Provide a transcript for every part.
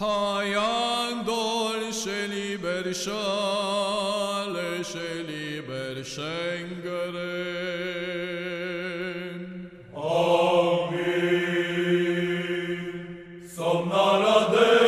Haian dolce liber sciale, sce liber scengere. Amin. Somnara Deo.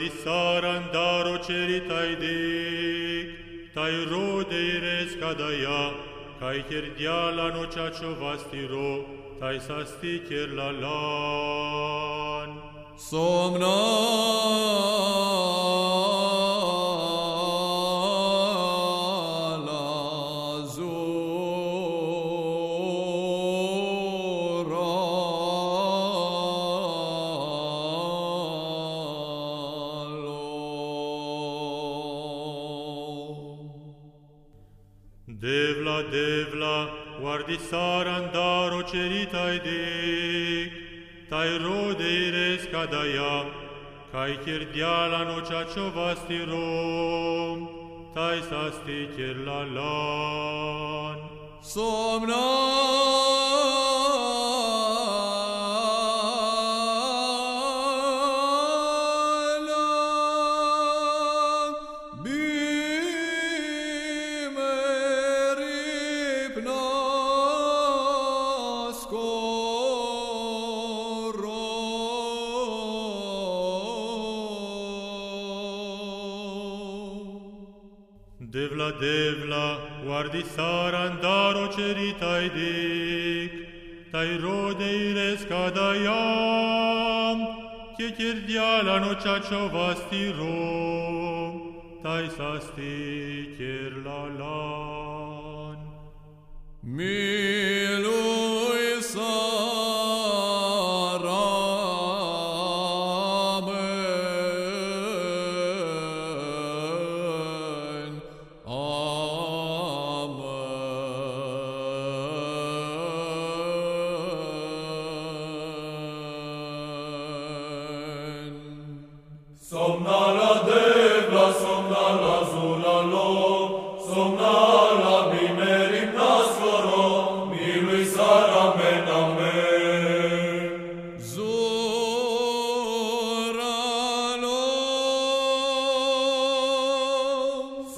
bimerim nasvoro, milui sara men amen. Somnala devla. Devla, devla, guardi saran daro ceritai dic, tai rode ires cadaya, kai cherdiala no ciacio vastiro, tai sasti chier la lan. Somnala Devla, devla, guardi saran daro ceritai dic, tai rode ires cadaya, kai cherdiala no ciacio vastiro, tai sasti chier la Devla, devla, guardi saran daro ceritai dic, tai rode ires cadaiam, che chirdiala no ciacio vastiro, tai sasti chier la lan. Milui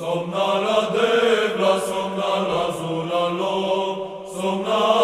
somna la devla, somna la zura lo, somna